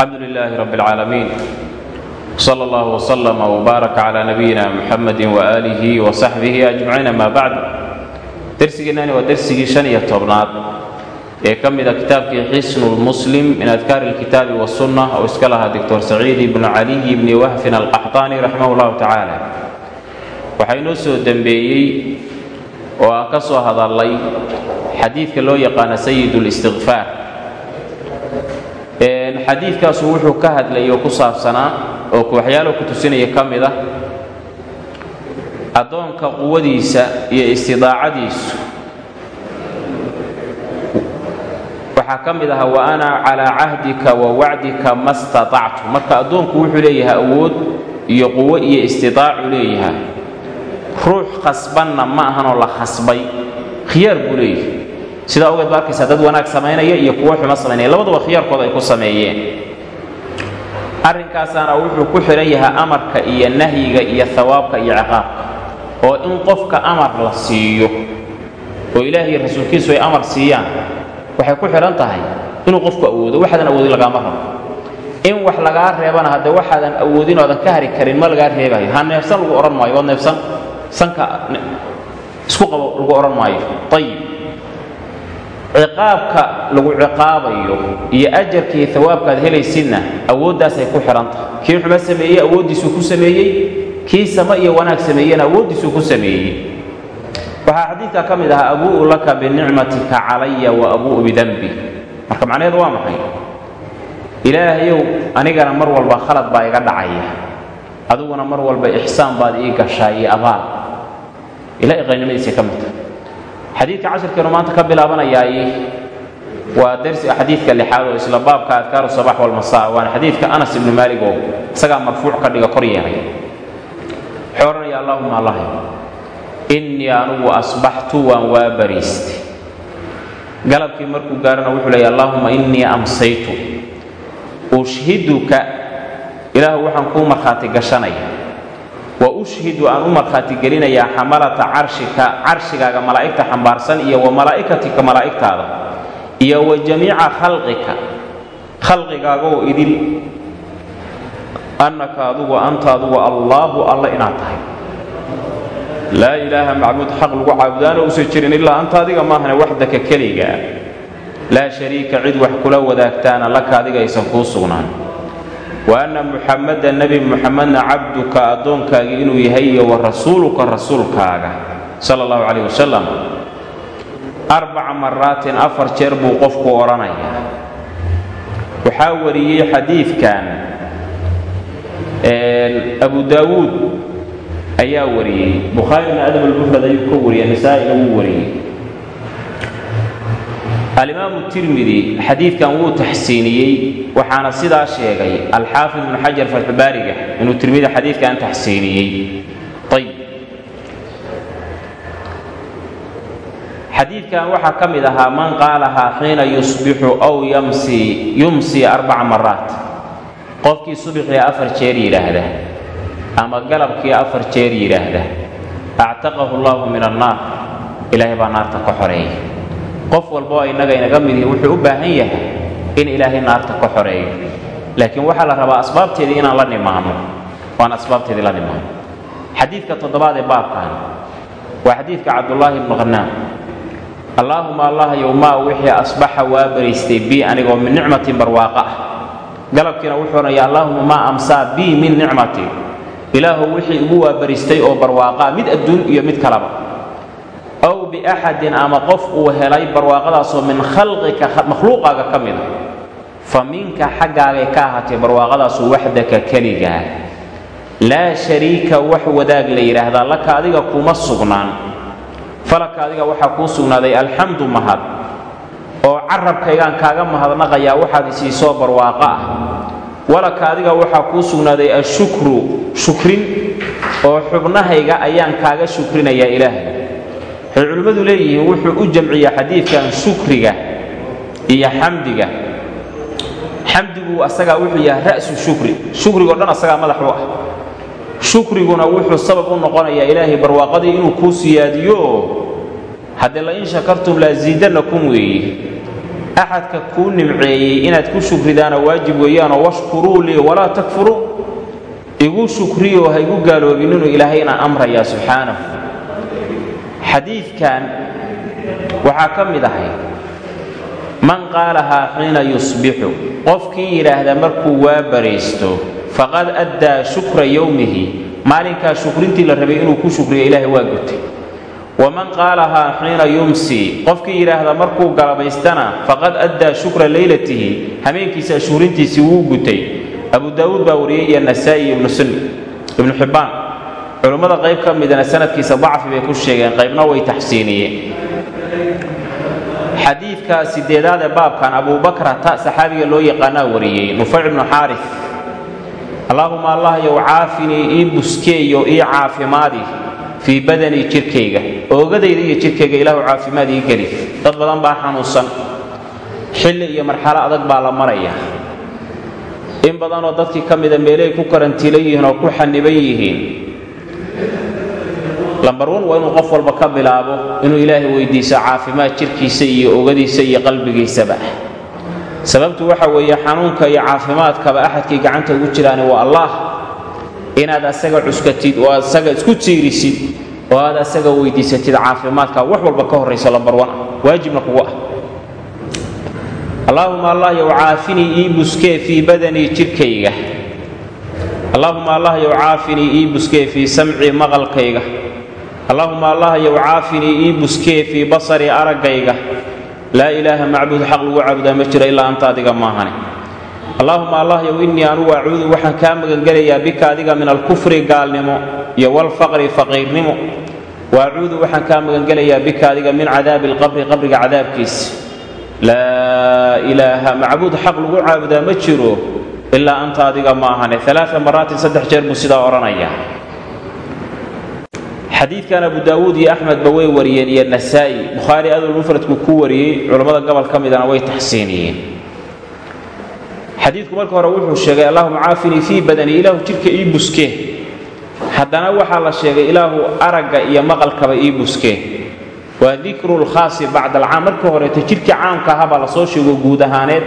alxamdu lilaahi rabb اlcaalamiin sala allah wslama wbaarak cla nabiyina muxamadi waaalihi wasaxbihi ajmaciin ama bacd dersigeennani waa dersigii shan iyo tobnaad ee ka mida kitaabkii xisnu lmuslim min adkaari alkitaabi wasunna oo iska lahaa doctor saciid ibnu caliy bni wahfin alqaxtaani raximah llahu tacaala. Waxaa inoo soo dembeeyey oo aan ka soo hadallay xadiidka loo yaqaana sayid اlistikfaar xadiidkaasu wuxuu ka hadlayay oo ku saabsanaa oo waxyaalo ku tusinaya ka mid ah addoonka quwadiisa iyo istidaacadiisu. Waxaa ka mid aha wa ana calaa cahdika wa wacdika ma staطactu marka addoonku wuxuu leeyahay awood iyo quwo iyo istidaacu leeyahay. Ruux khasbanna ma ahanoo la khasbay khiyaar buu leeyahay sidaa ogeed ba arkaysaa dad wanaag samaynaya iyo kuwo xumo samaynaya labaduba khiyaarkooda ay ku sameeyeen. Arrinkaasaana wuxuu ku xidhan yahay amarka iyo nahyiga iyo hawaabka iyo ciqaabka oo in qofka amar la siiyo oo ilaahiy rasuulkiisu ay amar siiyaan waxay ku xidhan tahay inuu qofku awoodo. Waxaadan awoodin lagaama rabo. In wax lagaa reebana haddee waxaadan awoodin oodan ka hari karin ma lagaa reebayo ha neefsan lagu odhan maayo waad neefsan sanka isku qabo lagu odhan maayo. Ayib ciqaabka lagu ciqaabayo iyo ajarkii hawaabkaad helaysidna awooddaasay ku xidhan tahay. Kii xumo sameeyey awooddiisuu ku sameeyey. Kii sama iyo wanaag sameeyena awooddiisuu ku sameeyey. Waxaa xadiidka ka mid ahaa abuu'u laka binicmatika calaya wa abuu'u bidembi marka macnaheedu waa maxay? Ilaahayow anigana mar walba khalad baa iga dhacaya. Adiguna mar walba ixsaan baad ii gashaa iyo abaal. Ilaa iqaynimadiisay ka mid tahay xadiidka cashirkeenu maanta ka bilaabanayaay waa dersi xadiidka lixaad oo isla baabka adkaaru sabax walmasaa waana xadiidka anas ibnu maalig oo isagaa marfuuc ka dhiga kor yeelay. Wuxuu allahuma allah. Innii anugu asbaxtu waan waa bariistay. Galabkii markuu gaarana wuxuu leeya allahuma innii amsaytu. Ushhiduka. Ilaahu waxaan kuu markhaati gashanaya wa ushhidu aan u markhaati gelinayaa xamalata carshika carshigaaga malaa'igta xambaarsan iyo wa malaa'ikatika malaa'igtaada iyo wa jamiica khalqika khalqigaagoo idil annaka adugu anta adugu allaahu alla inaad tahay. Laa ilaaha macbuud xaq lagu caabudaana uusan jirin ilaa anta adiga maahane waxdaka keligaa. Laa shariika cid wax kula wadaagtaana laka adiga aysan kuu sugnaan wa anna muxammadan nebi muxamedna cabduka addoonkaagii inuu yahay iyo wa rasuuluka rasuulkaaga sala allahu calayh wasalam arbaca maraatin afar jeer buu qofku odhanayaa waxaa wariyey xadiidkan abu daawuud ayaa wariyey. Bukhaarina adab almufrad ayuu ka wariyey nisaa-ina wuu wariyey alimaamu tirmidi xadiidkan wuu taxsiiniyey waxaana sidaa sheegay alxaafid ibnu xajar fatxubaariga inuu tirmidi xadiidkan taxsiiniyey. Ayb xadiidkan waxaa ka mid ahaa man qaalahaa xiina yusbixu aw yumsi arbaca maraat qofkii subixii afar jeer yidhaahda ama galabkii afar jeer yidhaahda actaqahu allahu min annaar. Ilaahay baa naarta ka xoreeya qof walboo innaga inaga mid yihi wuxuu u baahan yahay in ilaahay naarta ka xoreeyo. Laakiin waxaa la rabaa asbaabteedii inaan la nimaano. Waan asbaabteedii la nimaano. Xadiidka toddobaad ee baabkan waa xadiidka cabdullaahi ibnu khanaam allaahuma allah yowmaa wixii asbaxa waa bariistay bi anigoo min nicmatin barwaaqa. Ah galabkiina wuxuu odhanaya allaahuma maa amsaa bii min nicmatin ilaahu wixii igu waabaristay oo barwaaqaa mid adduun iyo mid kalaba aw biaxadin ama qof uu helay barwaaqadaasoo min khalqika makhluuqaaga ka mida fa minka xaggaagay ka ahaatay barwaaqadaasu waxdaka keligaa laa shariika wax wadaag la yidhaahdaa laka adiga kuma sugnaan falaka adiga waxaa kuu sugnaaday alxamdu mahad oo carabkaygaan kaaga mahadnaqayaa waxaad isiisoo barwaaqo ah walaka adiga waxaa kuu sugnaaday ashukru shukrin oo xubnahayga ayaan kaaga shukrinayaa ilaahay waxay culimmadu leeyihiin wuxuu u jamciyaa xadiidkan shukriga iyo xamdiga. Xamdigu asagaa wuxuu yahay ra'su shukri. Shukrigo dhan asagaa madax u ah. Shukriguna wuxuu sabab u noqonayaa ilaahay barwaaqadii inuu kuu siyaadiyo. Haddee lain shakartum laasiidannakum weeye axadka kuu nimceeyey inaad ku shukridaana waajib weeyaanoo washkuruu lii walaa takfuruu. Igu shukriyo ha igu gaaloobin inuu ilaahayna amrayaa subxaanahu xadiidkan waxaa ka mid ahay man qaalahaa xiina yusbixu qofkii yidhaahda markuu waa baraysto faqad addaa shukra yowmihi maalinkaa shukrintii la rabay inuu ku shukriyo ilaahay waa gutay. Waman qaalahaa xiina yumsi qofkii yidhaahda markuu galabaystana faqad addaa shukra leylatihi hameenkiisa shuhrintiisii wuu gutay. Abu daawuud baa wariyey iyo nasaa'i ibnu xibbaan culummada qayb ka midana sanadkiisa dacfi bay ku sheegeen qaybna way taxsiiniyeen. Xadiidka sideedaad ee baabkan abuubakrata saxaabiga loo yaqaanaa wariyey nufayc ibnu xaaris allaahuma allah yow caafinii ii buskeeyo ii caafimaadi fii badanii jidhkayga oogadayda iyo jidhkayga ilaahu caafimaad ii geli dad badan baa xanuunsan xilli iyo marxalo adag baa la maraya. In badanoo dadkii ka mida meelay ku karantiilan yihiin oo ku xaniban yihiin lambar wan waa inuu qof walba ka bilaabo inuu ilaahay weydiiso caafimaad jidhkiisa iyo ogadiisa iyo qalbigiisaba. Sababtu waxa weeye xanuunka iyo caafimaadkaba axadkii gacanta ugu jiraani waa allah. Inaad asaga cuskatid oo aad asaga isku tiirisid oo aad asaga weydiisatid caafimaadka wax walba ka horrayso lambar wan waajibna kugu ah allaahuma allah yow caafinii ii buskee fii badanii jidhkayga allaahuma allah yow caafinii ii buskee fii samcii maqalkayga allaahuma allah yow caafinii ii buskee fii basarii araggayga. Laa ilaaha macbuud xaq lagu caabudaa ma jiro ilaa anta adiga maahane allaahuma allah yow innii anugu acuudu waxaan kaa magangelayaa bika adiga min alkufri gaalnimo iyo walfaqri faqiirnimo. Wa acuudu waxaan kaa magangelayaa bika adiga min cadaabi alqabri qabriga cadaabkiisa laa ilaaha macbuud xaq lagu caabudaa ma jiro ilaa anta adiga maahane alaaa maraatin saddex jeer buu sidaa odhanaya xadiidkan abu daawuud iyo axmedba way wariyeen iyo nasaa'i. Bukhaari adul mufradku ku wariyey culammada gobol ka midana way taxsiiniyeen. Xadiidku marka hore wuxuu sheegay allahuma caafinii fii badanii ilaahu jidhka ii buskee haddana waxaa la sheegay ilaahu aragga iyo maqalkaba ii buskee waa dikru lkhaasi bacda alcaam. Markii horeeto jidhkii caamka ahabaa la soo sheego guud ahaaneed.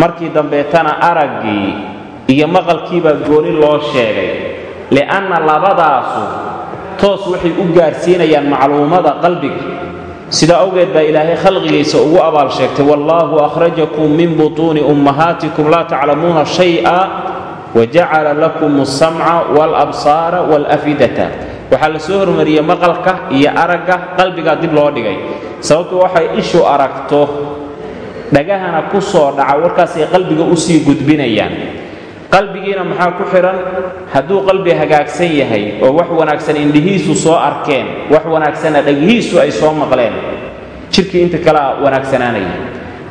Markii dambeetana araggii iyo maqalkiibaa gooni loo sheegay. Li'anna labadaasu toos waxay u gaarsiinayaan macluumada qalbiga. Sidaa awgeed baa ilaahay khalqigiisa ugu abaal sheegtay wallaahu akhrajakum min butuuni ummahaatikum laa taclamuuna shay'a wajacala lakum alsamca waalabsaara waalafidata waxaa la soo hormariyey maqalka iyo aragga qalbigaa dib loo dhigay. Sababtu waxay ishu aragto dhagahana ku soo dhaca warkaasay qalbiga u sii gudbinayaan qalbigiina maxaa ku xidhan hadduu qalbi hagaagsan yahay oo wax wanaagsan indhihiisu soo arkeen wax wanaagsanna dhagihiisu ay soo maqleen jidhkii inta kalea wanaagsanaanaya.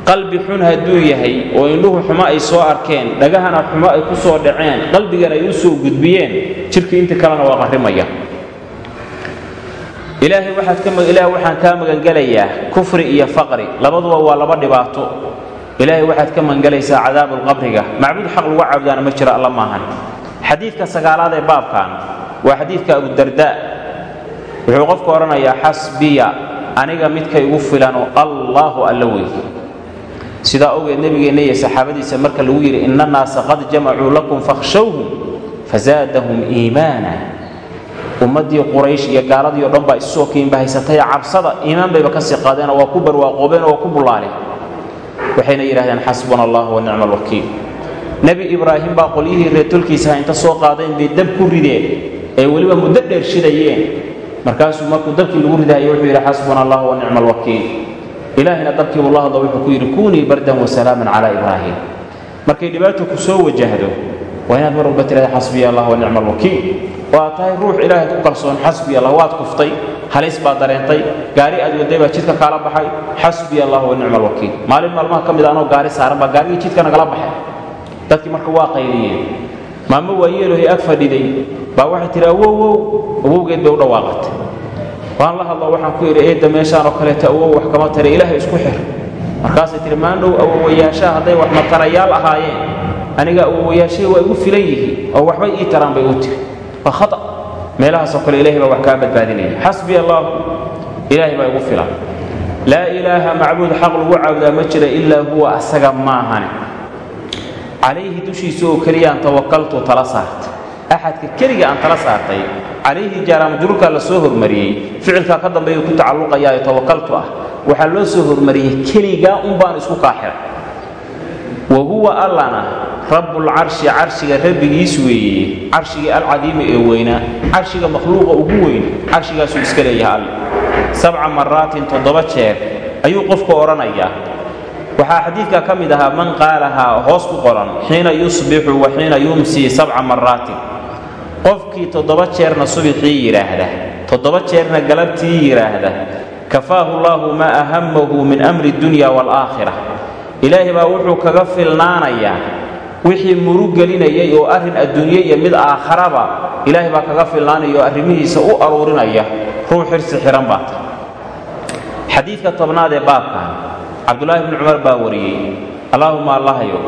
Qalbi xun hadduu yahay oo indhuhu xumo ay soo arkeen dhagahana xumo ay ku soo dhaceen qalbigana ay u soo gudbiyeen jidhkii inta kalena waa qarrimaya. Ilaahay waxaan kaa magangelayaa kufri iyo faqri. Labaduba waa laba dhibaato ilaahay waxaad ka magangelaysaa cadaabulqabriga macbuud xaq lagu caabudaana ma jiro alla maahan. Xadiidka sagaalaad ee baabkan waa xadiidka abudarda wuxuu qofku odhanayaa xasbiya aniga midka igu filanoo allaahu alla wey sidaa ogeed nebigeenna iyo saxaabadiisa marka lagu yidhi ina annaasa qad jamacuu lakum fakhshawhum fazaadahum iimaana. Ummaddii quraysh iyo gaaladii o dhan baa isusoo kiinbahaysatay cabsada iimaan bayba ka sii qaadeenoo waa ku barwaaqoobeen oo waa ku bullaaleen waxayna yidhahdeen xasbuna allah wa nicma alwakiil nebi ibraahim baa qolyihii reetolkiisaha inta soo qaadeen bay dab ku rideen ee weliba muddo dheer shidayeen. Markaasuu markuu dabkii lagu ridahayo wuxuu yidhi xasbuna allah wa nicma alwakiil ilaahina dabkiibuu la hadlo wuxuu ku yidhi kunii bardan wasalaaman calaa ibraahim. Markay dhibaata ku soo wajahdo waa inaad mar walba tirahda xasbiya allah wa nicma alwakiil oo aad tahay ruux ilaahay ku kalsoon. Xasbiya allah waad kuftay halis baad dareentay gaari aad waday baa jidka kaala baxay. Xasbiya allah wa nicma maalin maalmaha ka mid anoo gaari saaran baa gaarigii jidka nagala baxay. Dadkii marka waa qayliyeen. Maamo waayeelohay ag fadhiday baa waxay tihi awowow awowgeed bay u dhawaaqatay. Waan la hadlo waxaan ku yidhi eedda meeshaan oo kaleeta awow wax kama tare ilaahay isku xir. Markaasay tihi maandhow awowayaashaa hadday wax matarayaal ahaayeen aniga awowayaashay waa igu filan yihiin oo waxbay ii taraan bay u tiri. Waa khata. Meelahaasoo kale ilahay baa wax kaa badbaadinaya. Xasbi allahu. Ilaahay baa igu filan. Laa ilaaha macbuud xaq lagu caabudaa ma jira ilaa huwa asaga maahane calayhi dushiisa oo keliya tawakaltu tala saartay. Axadka keliga aan tala saartay calayhi jaaraamajruurkaa la soo hormariyey ficilkaa ka dambeeya ku tacalluqayaa tawakaltu ah. Waxaa loo soo hormariyey keligaa un baan isku kaaxiray wa huwa allana rabbulcarshi carshiga rabbigiis weeye. Carshigii alcadiimi ee weynaa carshiga makhluuqa ugu weyn carshigaasuu iska leeyahay alle. Sabca maraatin toddoba jeer ayuu qofku odhanayaa waxaa xadiidkaa ka mid ahaa man qaalahaa hoos ku qoran xiina yusbixu wa xiina yumsii sabca maraatin qofkii toddoba jeerna subixii yidhaahda toddoba jeerna galabtii yidhaahda kafaahu llaahu maa ahamahu min amri dunya waalaakhira ilaahay baa wuxuu kaga filnaanayaa wixii murug gelinayay oo arrin adduunye iyo mid aakharaba ilaahay baa kaga filnaanaya oo arrimihiisa u aruurinaya. Ruux xirsi xihan baa ta xadiidka tobnaad ee baabkan cabdulaahi bni cumar baa wariyey allaahuma allahyo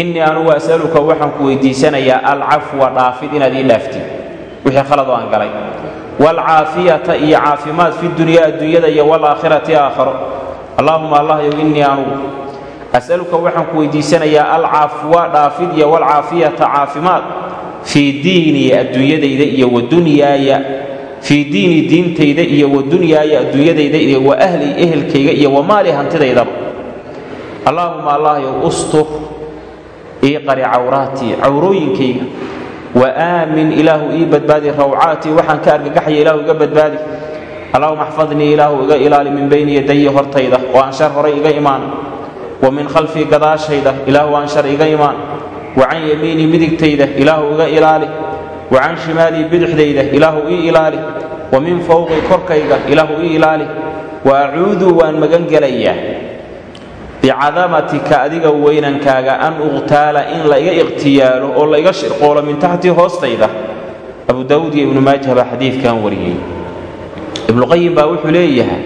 innii anugu as'aluka waxaan ku weydiisanayaa alcafwa dhaafid inaad ii dhaaftid wixii khaladoo aan galay. Waalcaafiyata iyo caafimaad fi dunyaa adduunyada iyo waalaakhirati aakharo allaahuma allahyow innii anugu as'aluka waxaan ku weydiisanayaa alcafwa dhaafid iyo waalcaafiyata caafimaad fii diinii adduunyadayda iyo wa dunyaaya fii diini diintayda iyo wa dunyaaya adduunyadayda iyo wa ahli ehelkayga iyo wa maali hantidaydaba. Allaahuma allahyow ustur ii qari cawraatii cawrooyinkayga. Wa aamin ilaahu ii badbaadi rawcaatii waxaan ka argagaxaya ilaahu iga badbaadi. Allahuma axfadnii ilaahu iga ilaali min bayni yadayi hortayda oo aan shar horay iga imaan wa min khalfii gadaashayda ilaahu aan shar iga imaan. Wa can yamiinii midigtayda ilaahu iga ilaali. Wa can shimaalii bidixdayda ilaahu ii ilaali. Wa min fowqi korkayga ilaahu ii ilaali. Wa acuudu waan magan gelayaa bicadamatika adiga weynankaaga an uqtaala in la iga iqhtiyaalo oo la iga shirqoolo min taxtii hoostayda. Abu daawuud iyo ibnu maajah baa xadiidkan wariyey. Ibnuqayim baa wuxuu leeyahay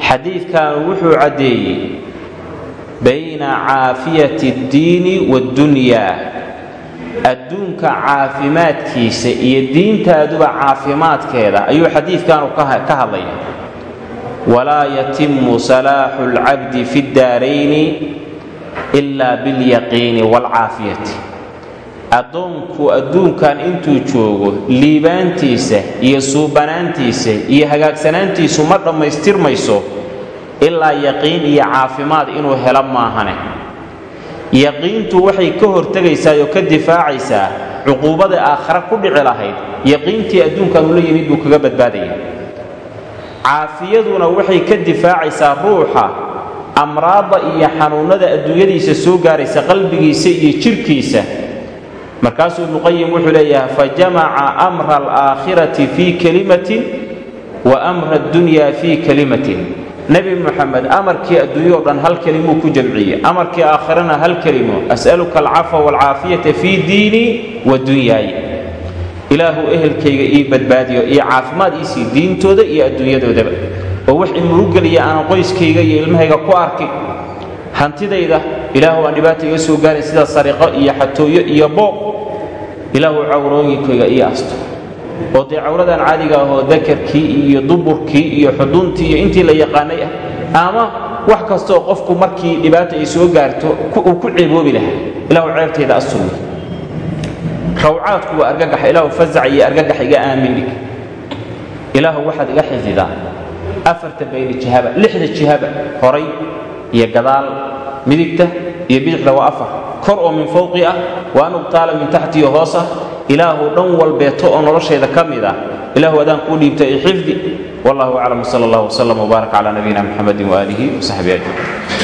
xadiidkan wuxuu caddeeyey bayna caafiyati addiini waddunyaa adduunka caafimaadkiisa iyo diintaaduba caafimaadkeeda ayuu xadiidkanu ka hadlaya walaa yatimu salaaxu اlcabdi fi اddaarayni ila bilyaqiini wاlcaafiyati addoonku adduunkan intuu joogo liibaantiisa iyo suubanaantiisa iyo hagaagsanaantiisu ma dhammaystirmayso ilaa yaqiin iyo caafimaad inuu helo maahane. Yaqiintu waxay ka hortegaysaa oo ka difaacaysaa cuquubada aakhare ku dhici lahayd. Yaqiintii adduunkan ula yimid buu kaga badbaadaya caafiyaduna waxay ka difaacaysaa ruuxa amraadda iyo xanuunnada adduunyadiisa soo gaaraysa qalbigiisa iyo jidhkiisa markaasuu ibnuqayim wuxuu leeyahay fajamaca amra alaakhirati fii kelimatin wa amra addunya fii kelimatin nebi moxamed amarkii adduunya o dhan hal kelimuu ku jamciyey? Amarkii aakhirana hal kelimo as'aluka alcafwa waalcaafiyata fii diinii wa dunyaay. Ilaahu ehelkayga ii badbaadiyo iyo caafimaad iisii diintooda iyo adduunyadoodaba. Oo wax imurugeliya aanan qoyskayga iyo ilmahayga ku arkin hantidayda ilaahu aan dhibaata iga soo gaarin sida sariqo iyo xatooyo iyo booq. Ilaahu cawrooyinkayga ii asto oo dee cawradan caadiga ahoo dakarkii iyo duburkii iyo xuduntii iyo intii la yaqaanay ah ama wax kastooo qofku markii dhibaata ay soo gaarto uu ku ceeboobi lahaa. Ilahu ceebtayda asturmi rawcaadku waa argagax ilaahu fazac iyo argagax iga aamin dhig. Ilaahu waxaad iga xifidaa afarta bayni jihaba lixda jihaba horay iyo gadaal midigta iyo bidixda waa afar. Kor oo min fowqi ah wa an min taxtiyo hoos ah ilaahu dhan walbeeto oo noloshayda ka mid ah. Ilaahu adaan kuu dhiibta i xifdi. Wallahu aclam sal allah wslam wbaarak cala nabiyina muxamadi waaalihi wasaxbihi ajmaciin